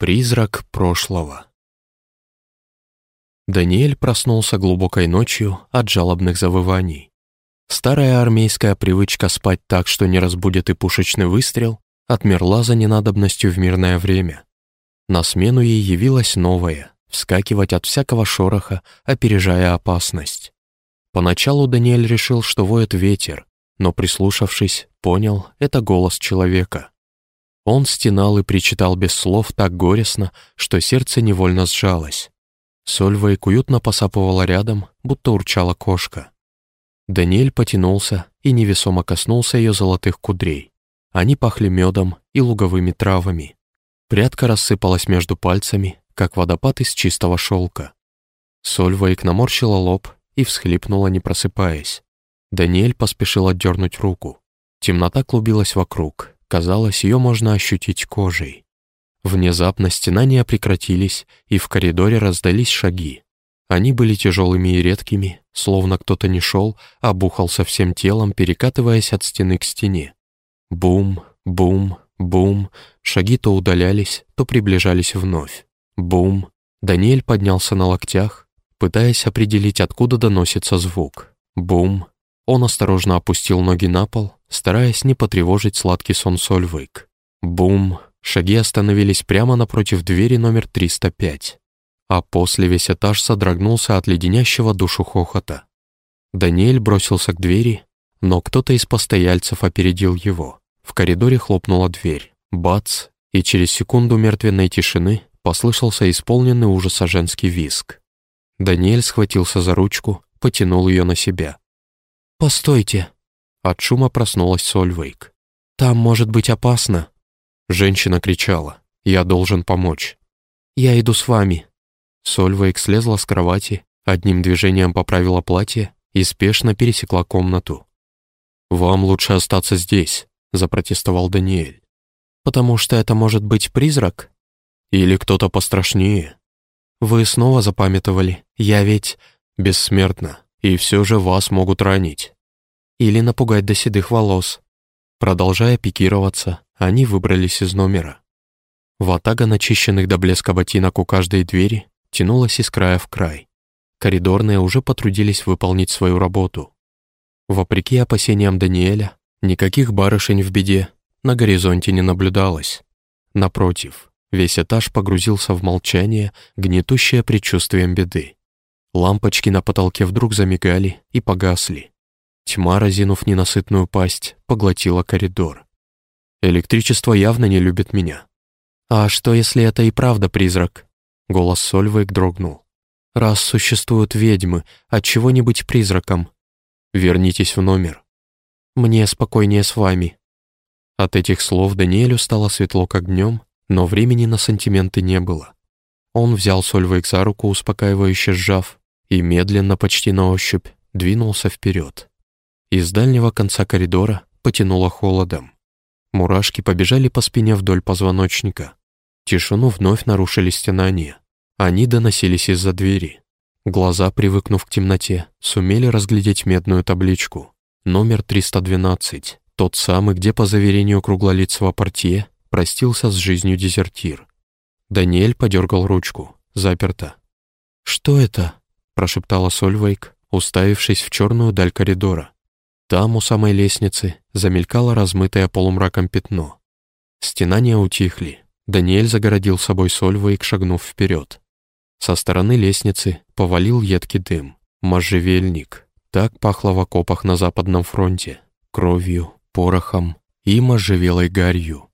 Призрак прошлого. Даниэль проснулся глубокой ночью от жалобных завываний. Старая армейская привычка спать так, что не разбудит и пушечный выстрел, отмерла за ненадобностью в мирное время. На смену ей явилась новая — вскакивать от всякого шороха, опережая опасность. Поначалу Даниэль решил, что воет ветер, но, прислушавшись, понял — это голос человека. Он стенал и причитал без слов так горестно, что сердце невольно сжалось. Сольвейк уютно посапывала рядом, будто урчала кошка. Даниэль потянулся и невесомо коснулся ее золотых кудрей. Они пахли медом и луговыми травами. Прядка рассыпалась между пальцами, как водопад из чистого шелка. Сольвейк наморщила лоб и всхлипнула, не просыпаясь. Даниэль поспешил отдернуть руку. Темнота клубилась вокруг, Казалось, ее можно ощутить кожей. Внезапно стенания прекратились, и в коридоре раздались шаги. Они были тяжелыми и редкими, словно кто-то не шел, а бухался всем телом, перекатываясь от стены к стене. Бум, бум, бум. Шаги то удалялись, то приближались вновь. Бум. Даниэль поднялся на локтях, пытаясь определить, откуда доносится звук. Бум. Он осторожно опустил ноги на пол, стараясь не потревожить сладкий сон Сольвейк. Бум! Шаги остановились прямо напротив двери номер 305. А после весь этаж содрогнулся от леденящего душу хохота. Даниэль бросился к двери, но кто-то из постояльцев опередил его. В коридоре хлопнула дверь. Бац! И через секунду мертвенной тишины послышался исполненный ужаса женский виск. Даниэль схватился за ручку, потянул ее на себя. «Постойте!» От шума проснулась Сольвейк. «Там может быть опасно!» Женщина кричала. «Я должен помочь!» «Я иду с вами!» Сольвейк слезла с кровати, одним движением поправила платье и спешно пересекла комнату. «Вам лучше остаться здесь», — запротестовал Даниэль. «Потому что это может быть призрак?» «Или кто-то пострашнее?» «Вы снова запамятовали. Я ведь...» «Бессмертно и все же вас могут ранить. Или напугать до седых волос. Продолжая пикироваться, они выбрались из номера. Ватага начищенных до блеска ботинок у каждой двери тянулась из края в край. Коридорные уже потрудились выполнить свою работу. Вопреки опасениям Даниэля, никаких барышень в беде на горизонте не наблюдалось. Напротив, весь этаж погрузился в молчание, гнетущее предчувствием беды. Лампочки на потолке вдруг замигали и погасли. Тьма, разинув ненасытную пасть, поглотила коридор. Электричество явно не любит меня. «А что, если это и правда призрак?» Голос Сольвейк дрогнул. «Раз существуют ведьмы, отчего не быть призраком? Вернитесь в номер. Мне спокойнее с вами». От этих слов Даниэлю стало светло как днем, но времени на сантименты не было. Он взял Сольвейк за руку, успокаивающе сжав, и медленно, почти на ощупь, двинулся вперед. Из дальнего конца коридора потянуло холодом. Мурашки побежали по спине вдоль позвоночника. Тишину вновь нарушили стенания. Они доносились из-за двери. Глаза, привыкнув к темноте, сумели разглядеть медную табличку. Номер 312, тот самый, где, по заверению круглолицего портье, простился с жизнью дезертир. Даниэль подергал ручку. Заперто. «Что это?» прошептала Сольвейк, уставившись в черную даль коридора. Там, у самой лестницы, замелькало размытое полумраком пятно. Стенания утихли. Даниэль загородил собой Сольвейк, шагнув вперед. Со стороны лестницы повалил едкий дым. Можжевельник. Так пахло в окопах на Западном фронте. Кровью, порохом и можжевелой гарью.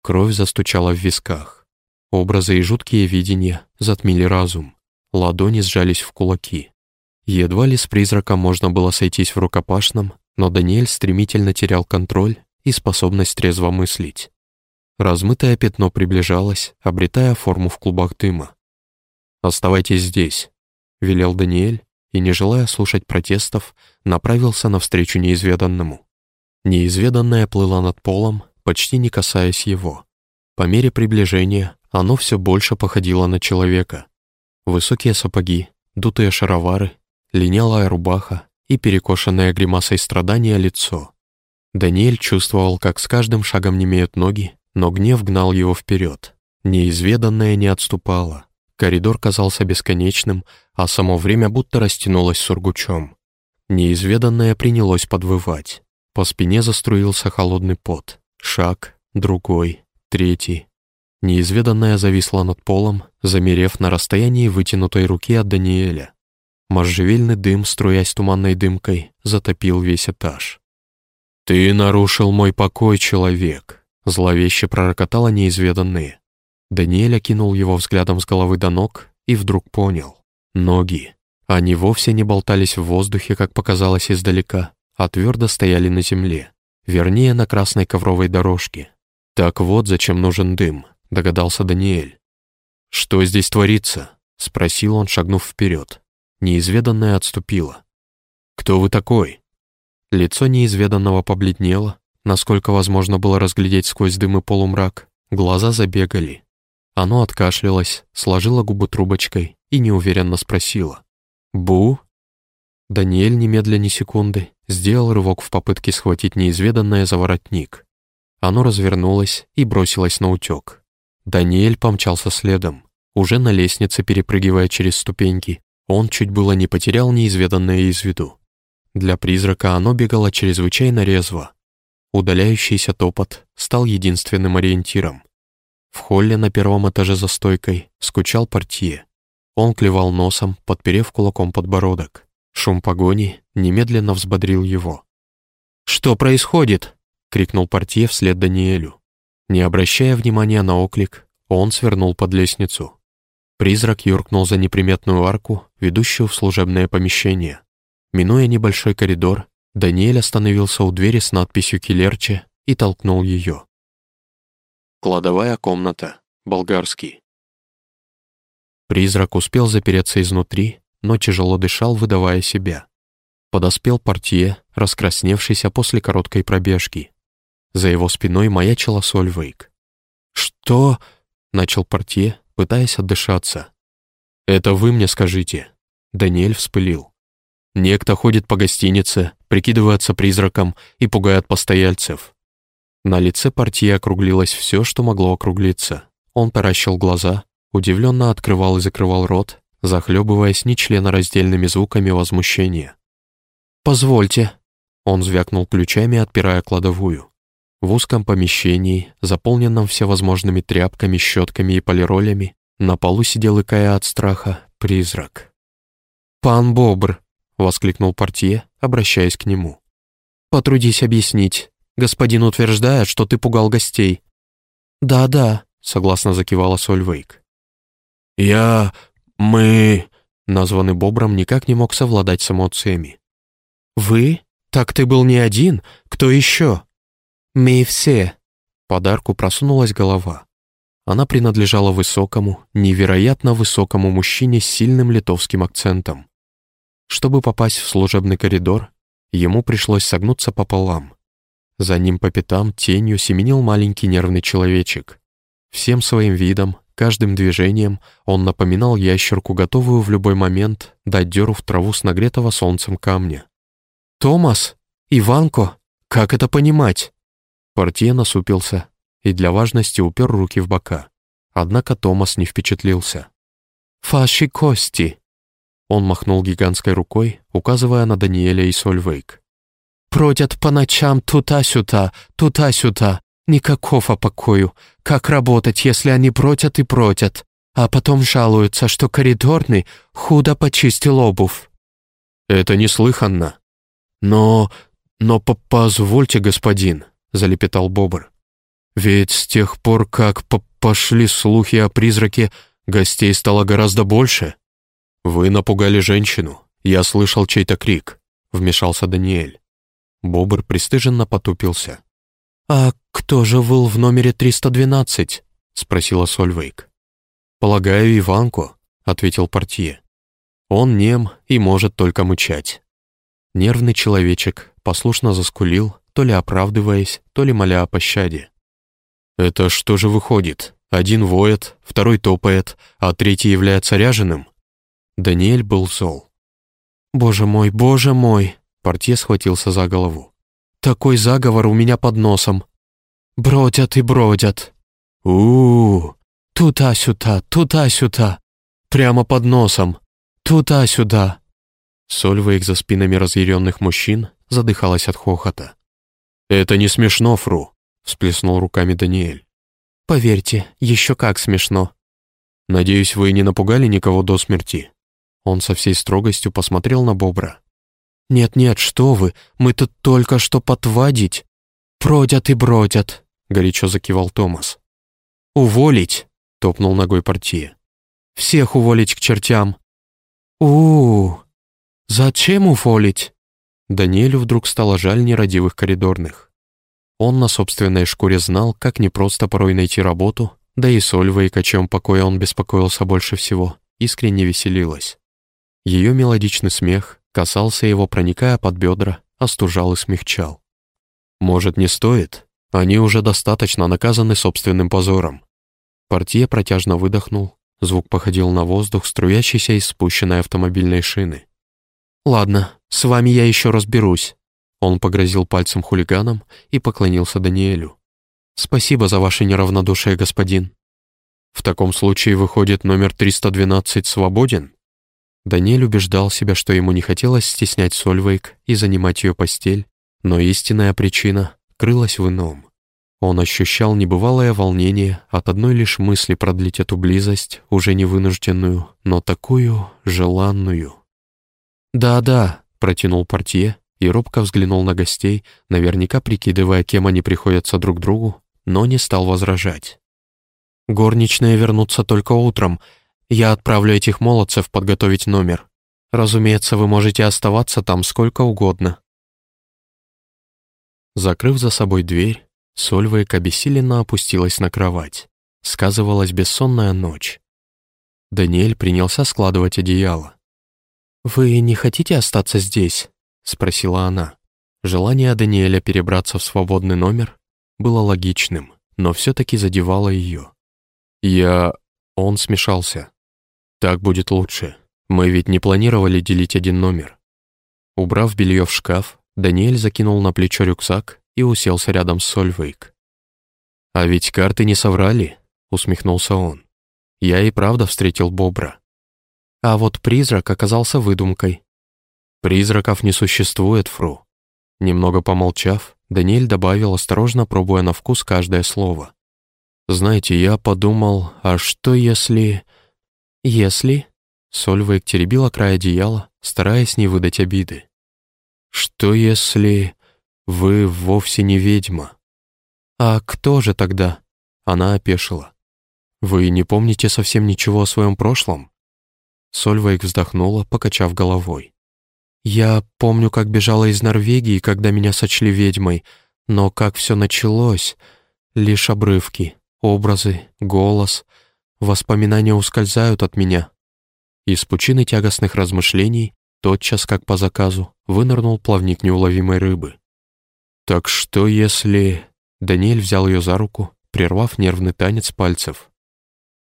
Кровь застучала в висках. Образы и жуткие видения затмили разум. Ладони сжались в кулаки. Едва ли с призраком можно было сойтись в рукопашном, но Даниэль стремительно терял контроль и способность трезво мыслить. Размытое пятно приближалось, обретая форму в клубах дыма. «Оставайтесь здесь», — велел Даниэль, и, не желая слушать протестов, направился навстречу неизведанному. Неизведанное плыло над полом, почти не касаясь его. По мере приближения оно все больше походило на человека. Высокие сапоги, дутые шаровары, линялая рубаха и перекошенное гримасой страдания лицо. Даниэль чувствовал, как с каждым шагом немеют ноги, но гнев гнал его вперед. Неизведанное не отступало. Коридор казался бесконечным, а само время будто растянулось сургучом. Неизведанное принялось подвывать. По спине заструился холодный пот. Шаг, другой, третий. Неизведанное зависло над полом, замерев на расстоянии вытянутой руки от Даниэля. Можжевельный дым, струясь туманной дымкой, затопил весь этаж. «Ты нарушил мой покой, человек!» Зловеще пророкотало неизведанное. Даниэль окинул его взглядом с головы до ног и вдруг понял. Ноги. Они вовсе не болтались в воздухе, как показалось издалека, а твердо стояли на земле. Вернее, на красной ковровой дорожке. Так вот зачем нужен дым, догадался Даниэль. «Что здесь творится?» — спросил он, шагнув вперед. Неизведанное отступило. «Кто вы такой?» Лицо неизведанного побледнело, насколько возможно было разглядеть сквозь дым и полумрак. Глаза забегали. Оно откашлялось, сложило губы трубочкой и неуверенно спросило. «Бу?» Даниэль немедля ни секунды сделал рывок в попытке схватить неизведанное за воротник. Оно развернулось и бросилось на утек. Даниэль помчался следом. Уже на лестнице, перепрыгивая через ступеньки, он чуть было не потерял неизведанное из виду. Для призрака оно бегало чрезвычайно резво. Удаляющийся топот стал единственным ориентиром. В холле на первом этаже за стойкой скучал портье. Он клевал носом, подперев кулаком подбородок. Шум погони немедленно взбодрил его. «Что происходит?» — крикнул портье вслед Даниэлю. Не обращая внимания на оклик, он свернул под лестницу. Призрак юркнул за неприметную арку, ведущую в служебное помещение. Минуя небольшой коридор, Даниэль остановился у двери с надписью «Килерче» и толкнул ее. Кладовая комната. Болгарский. Призрак успел запереться изнутри, но тяжело дышал, выдавая себя. Подоспел портье, раскрасневшийся после короткой пробежки. За его спиной маячила Сольвейк. «Что?» — начал портье, пытаясь отдышаться. «Это вы мне скажите». Даниэль вспылил. Некто ходит по гостинице, прикидывается призраком и пугает постояльцев. На лице партии округлилось все, что могло округлиться. Он таращил глаза, удивленно открывал и закрывал рот, захлебываясь нечленораздельными звуками возмущения. «Позвольте», — он звякнул ключами, отпирая кладовую. В узком помещении, заполненном всевозможными тряпками, щетками и полиролями, на полу сидел, икая от страха, призрак. «Пан Бобр», — воскликнул портье, обращаясь к нему. «Потрудись объяснить. Господин утверждает, что ты пугал гостей». «Да-да», — согласно закивала Сольвейк. «Я... мы...» Названный Бобром никак не мог совладать с эмоциями. «Вы? Так ты был не один? Кто еще?» «Мы все». Подарку просунулась голова. Она принадлежала высокому, невероятно высокому мужчине с сильным литовским акцентом. Чтобы попасть в служебный коридор, ему пришлось согнуться пополам. За ним по пятам тенью семенил маленький нервный человечек. Всем своим видом, каждым движением он напоминал ящерку, готовую в любой момент дать дёру в траву с нагретого солнцем камня. «Томас? Иванко? Как это понимать?» Портье насупился и для важности упер руки в бока. Однако Томас не впечатлился. «Фаши кости!» Он махнул гигантской рукой, указывая на Даниэля и Сольвейк. «Бродят по ночам туда-сюда, туда-сюда. Никакого покою. Как работать, если они бродят и бродят? А потом жалуются, что коридорный худо почистил обувь». «Это неслыханно». «Но... но позвольте, господин», — залепетал Бобр. «Ведь с тех пор, как пошли слухи о призраке, гостей стало гораздо больше». «Вы напугали женщину. Я слышал чей-то крик», — вмешался Даниэль. Бобр пристыженно потупился. «А кто же был в номере 312?» — спросила Сольвейк. «Полагаю, Иванку», — ответил портье. «Он нем и может только мычать». Нервный человечек послушно заскулил, то ли оправдываясь, то ли моля о пощаде. «Это что же выходит? Один воет, второй топает, а третий является ряженым?» Даниэль был зол. «Боже мой, боже мой!» Портье схватился за голову. «Такой заговор у меня под носом. Бродят и бродят. у у. Туда-сюда, туда-сюда. Прямо под носом. Туда-сюда. Сольвейк за спинами разъяренных мужчин задыхалась от хохота. «Это не смешно, Фру», — всплеснул руками Даниэль. «Поверьте, еще как смешно». «Надеюсь, вы не напугали никого до смерти?» Он со всей строгостью посмотрел на Бобра. «Нет-нет, что вы, мы тут только что подводить. Бродят и бродят», — горячо закивал Томас. «Уволить!» — топнул ногой партия. «Всех уволить к чертям!» у, -у, -у Зачем уволить?» Даниэлю вдруг стало жаль нерадивых коридорных. Он на собственной шкуре знал, как непросто порой найти работу, да и Сольвейк, о чем покоя он беспокоился больше всего, искренне веселилась. Ее мелодичный смех касался его, проникая под бедра, остужал и смягчал. «Может, не стоит? Они уже достаточно наказаны собственным позором». Портье протяжно выдохнул, звук походил на воздух, струящийся из спущенной автомобильной шины. «Ладно, с вами я еще разберусь». Он погрозил пальцем хулиганам и поклонился Даниэлю. «Спасибо за ваше неравнодушие, господин». «В таком случае, выходит, номер 312 свободен?» Даниэль убеждал себя, что ему не хотелось стеснять Сольвейк и занимать ее постель, но истинная причина крылась в ином. Он ощущал небывалое волнение от одной лишь мысли продлить эту близость, уже не вынужденную, но такую желанную. «Да-да», — протянул портье и робко взглянул на гостей, наверняка прикидывая, кем они приходятся друг другу, но не стал возражать. «Горничные вернутся только утром. Я отправлю этих молодцев подготовить номер. Разумеется, вы можете оставаться там сколько угодно». Закрыв за собой дверь, Сольвейк обессиленно опустилась на кровать. Сказывалась бессонная ночь. Даниэль принялся складывать одеяло. «Вы не хотите остаться здесь?» — спросила она. Желание Даниэля перебраться в свободный номер было логичным, но все-таки задевало ее. «Я...» — он смешался. «Так будет лучше. Мы ведь не планировали делить один номер». Убрав белье в шкаф, Даниэль закинул на плечо рюкзак и уселся рядом с Сольвейк. «А ведь карты не соврали», — усмехнулся он. «Я и правда встретил Бобра. А вот призрак оказался выдумкой. Призраков не существует, Фру. Немного помолчав, Даниэль добавил, осторожно пробуя на вкус каждое слово. «Знаете, я подумал, а что если...» «Если...» Сольвейк теребила край одеяла, стараясь не выдать обиды. «Что если вы вовсе не ведьма?» «А кто же тогда?» Она опешила. «Вы не помните совсем ничего о своем прошлом?» Сольвейк вздохнула, покачав головой. «Я помню, как бежала из Норвегии, когда меня сочли ведьмой, но как все началось, лишь обрывки, образы, голос, воспоминания ускользают от меня». Из пучины тягостных размышлений, тотчас, как по заказу, вынырнул плавник неуловимой рыбы. «Так что если...» Даниэль взял ее за руку, прервав нервный танец пальцев.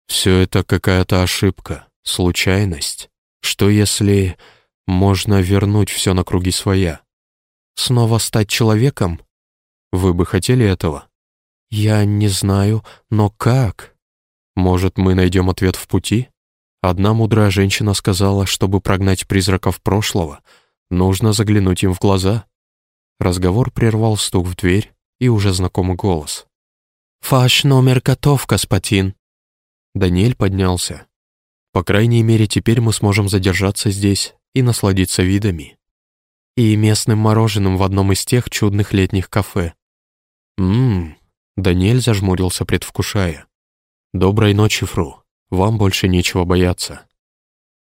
«Все это какая-то ошибка случайность? Что если можно вернуть все на круги своя? Снова стать человеком? Вы бы хотели этого? Я не знаю, но как? Может, мы найдем ответ в пути? Одна мудрая женщина сказала, чтобы прогнать призраков прошлого, нужно заглянуть им в глаза. Разговор прервал стук в дверь и уже знакомый голос. «Ваш номер готов, господин». Даниэль поднялся. По крайней мере, теперь мы сможем задержаться здесь и насладиться видами. И местным мороженым в одном из тех чудных летних кафе. Ммм, Даниэль зажмурился, предвкушая. «Доброй ночи, Фру. Вам больше нечего бояться».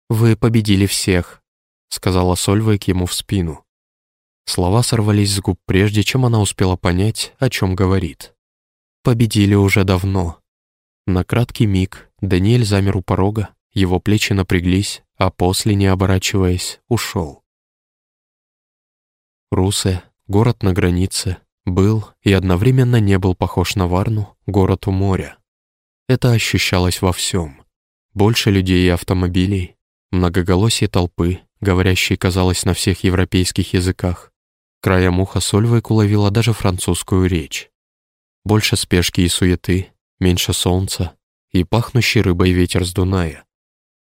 «Вы победили всех», — сказала Сольвейк ему в спину. Слова сорвались с губ, прежде чем она успела понять, о чем говорит. «Победили уже давно». На краткий миг Даниэль замер у порога, его плечи напряглись, а после, не оборачиваясь, ушел. Русе, город на границе, был и одновременно не был похож на Варну, город у моря. Это ощущалось во всем. Больше людей и автомобилей, многоголосие толпы, говорящей, казалось, на всех европейских языках. Краем уха Сольвейк уловила даже французскую речь. Больше спешки и суеты, меньше солнца, и пахнущий рыбой ветер с Дуная.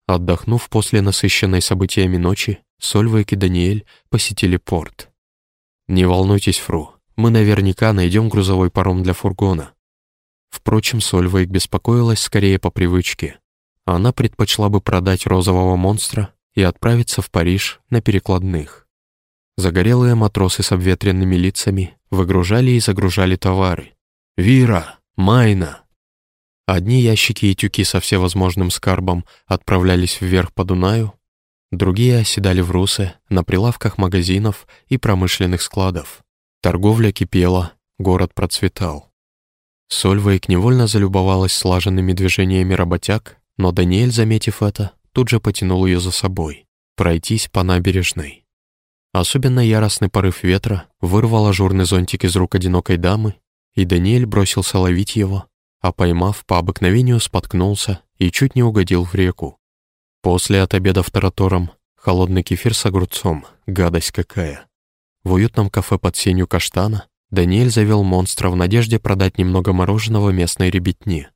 Отдохнув после насыщенной событиями ночи, Сольвейк и Даниэль посетили порт. «Не волнуйтесь, Фру, мы наверняка найдем грузовой паром для фургона». Впрочем, Сольвейк беспокоилась скорее по привычке. Она предпочла бы продать розового монстра и отправиться в Париж на перекладных. Загорелые матросы с обветренными лицами выгружали и загружали товары. «Вира! Майна!» Одни ящики и тюки со всевозможным скарбом отправлялись вверх по Дунаю, другие оседали в Русе на прилавках магазинов и промышленных складов. Торговля кипела, город процветал. Сольвейк невольно залюбовалась слаженными движениями работяг, но Даниэль, заметив это, тут же потянул ее за собой, пройтись по набережной. Особенно яростный порыв ветра вырвал ажурный зонтик из рук одинокой дамы, и Даниэль бросился ловить его, а поймав, по обыкновению споткнулся и чуть не угодил в реку. После от обеда в Таратором холодный кефир с огурцом, гадость какая. В уютном кафе под сенью каштана Даниэль завел монстра в надежде продать немного мороженого местной ребятни.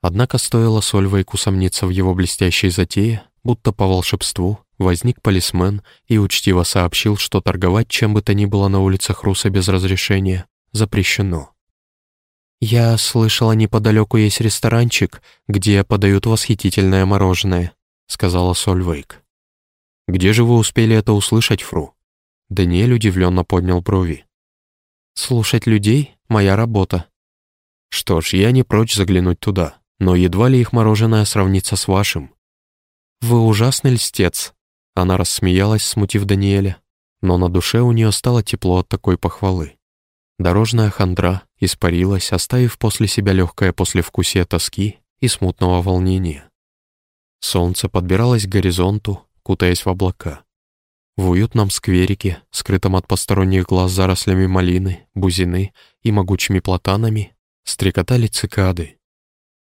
Однако стоило Сольвейку сомниться в его блестящей затее, будто по волшебству возник полисмен и учтиво сообщил, что торговать чем бы то ни было на улицах Руса без разрешения запрещено. «Я слышала, неподалеку есть ресторанчик, где подают восхитительное мороженое», сказала Сольвейк. «Где же вы успели это услышать, Фру?» Даниэль удивленно поднял брови. «Слушать людей — моя работа». «Что ж, я не прочь заглянуть туда но едва ли их мороженое сравнится с вашим». «Вы ужасный льстец», — она рассмеялась, смутив Даниэля, но на душе у нее стало тепло от такой похвалы. Дорожная хандра испарилась, оставив после себя легкое послевкусие тоски и смутного волнения. Солнце подбиралось к горизонту, кутаясь в облака. В уютном скверике, скрытом от посторонних глаз зарослями малины, бузины и могучими платанами, стрекотали цикады,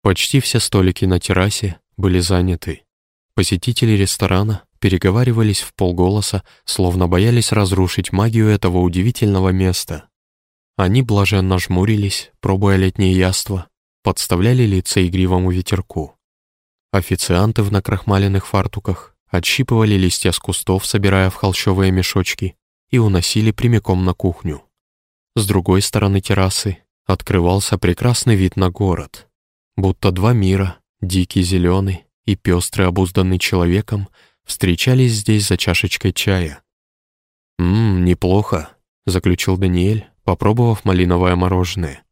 Почти все столики на террасе были заняты. Посетители ресторана переговаривались в полголоса, словно боялись разрушить магию этого удивительного места. Они блаженно жмурились, пробуя летнее яство, подставляли лица игривому ветерку. Официанты в накрахмаленных фартуках отщипывали листья с кустов, собирая в холщовые мешочки, и уносили прямиком на кухню. С другой стороны террасы открывался прекрасный вид на город — Будто два мира, дикий зеленый и пестрый обузданный человеком, встречались здесь за чашечкой чая. «Ммм, неплохо», — заключил Даниэль, попробовав малиновое мороженое.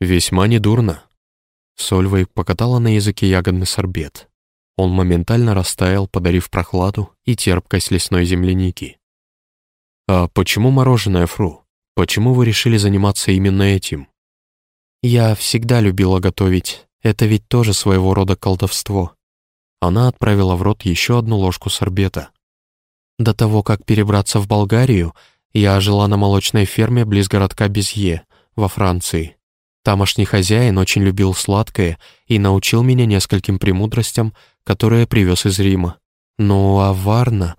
«Весьма недурно». Сольвейк покатала на языке ягодный сорбет. Он моментально растаял, подарив прохладу и терпкость лесной земляники. «А почему мороженое, Фру? Почему вы решили заниматься именно этим?» «Я всегда любила готовить, это ведь тоже своего рода колдовство. Она отправила в рот еще одну ложку сорбета. До того, как перебраться в Болгарию, я жила на молочной ферме близ городка Безье, во Франции. Тамошний хозяин очень любил сладкое и научил меня нескольким премудростям, которые привез из Рима. Ну а Варна,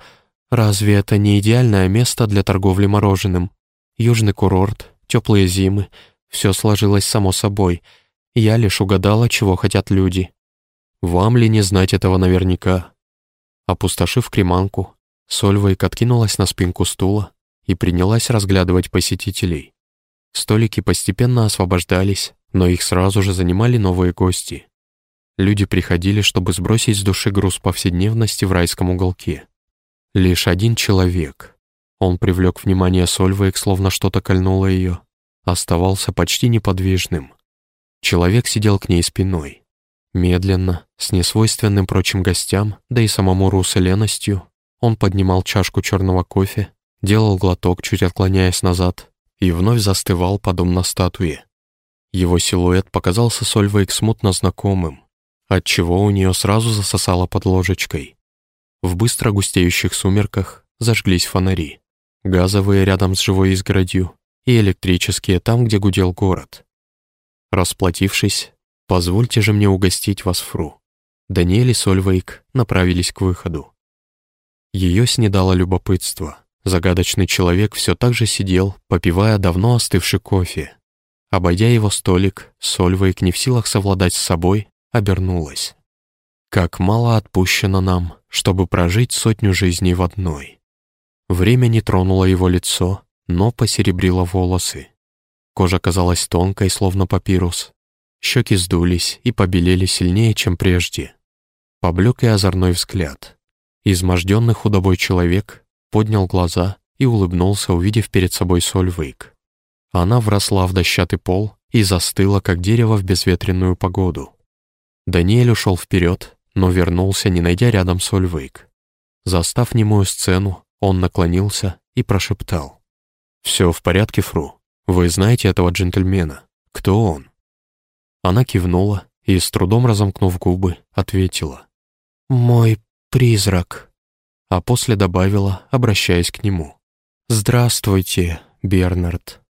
разве это не идеальное место для торговли мороженым? Южный курорт, теплые зимы, все сложилось само собой — я лишь угадала, чего хотят люди. Вам ли не знать этого наверняка? Опустошив креманку, Сольвейк откинулась на спинку стула и принялась разглядывать посетителей. Столики постепенно освобождались, но их сразу же занимали новые гости. Люди приходили, чтобы сбросить с души груз повседневности в райском уголке. Лишь один человек. Он привлек внимание Сольвейк, словно что-то кольнуло ее. Оставался почти неподвижным. Человек сидел к ней спиной. Медленно, с несвойственным прочим гостям, да и самому Русу леностью, он поднимал чашку черного кофе, делал глоток, чуть отклоняясь назад, и вновь застывал, подобно статуе. Его силуэт показался Сольвейк смутно знакомым, отчего у нее сразу засосало под ложечкой. В быстро густеющих сумерках зажглись фонари, газовые рядом с живой изгородью и электрические там, где гудел город. Расплатившись, позвольте же мне угостить вас фру. Даниэль и Сольвейк направились к выходу. Ее снедало любопытство. Загадочный человек все так же сидел, попивая давно остывший кофе. Обойдя его столик, Сольвейк не в силах совладать с собой, обернулась. Как мало отпущено нам, чтобы прожить сотню жизней в одной. Время не тронуло его лицо, но посеребрило волосы. Кожа казалась тонкой, словно папирус. Щеки сдулись и побелели сильнее, чем прежде. Поблек и озорной взгляд. Изможденный худобой человек поднял глаза и улыбнулся, увидев перед собой Сольвейк. Она вросла в дощатый пол и застыла, как дерево в безветренную погоду. Даниэль ушел вперед, но вернулся, не найдя рядом Сольвейк. Застав немую сцену, он наклонился и прошептал. «Все в порядке, Фру. Вы знаете этого джентльмена. Кто он?» Она кивнула и, с трудом разомкнув губы, ответила. «Мой призрак», а после добавила, обращаясь к нему. «Здравствуйте, Бернард».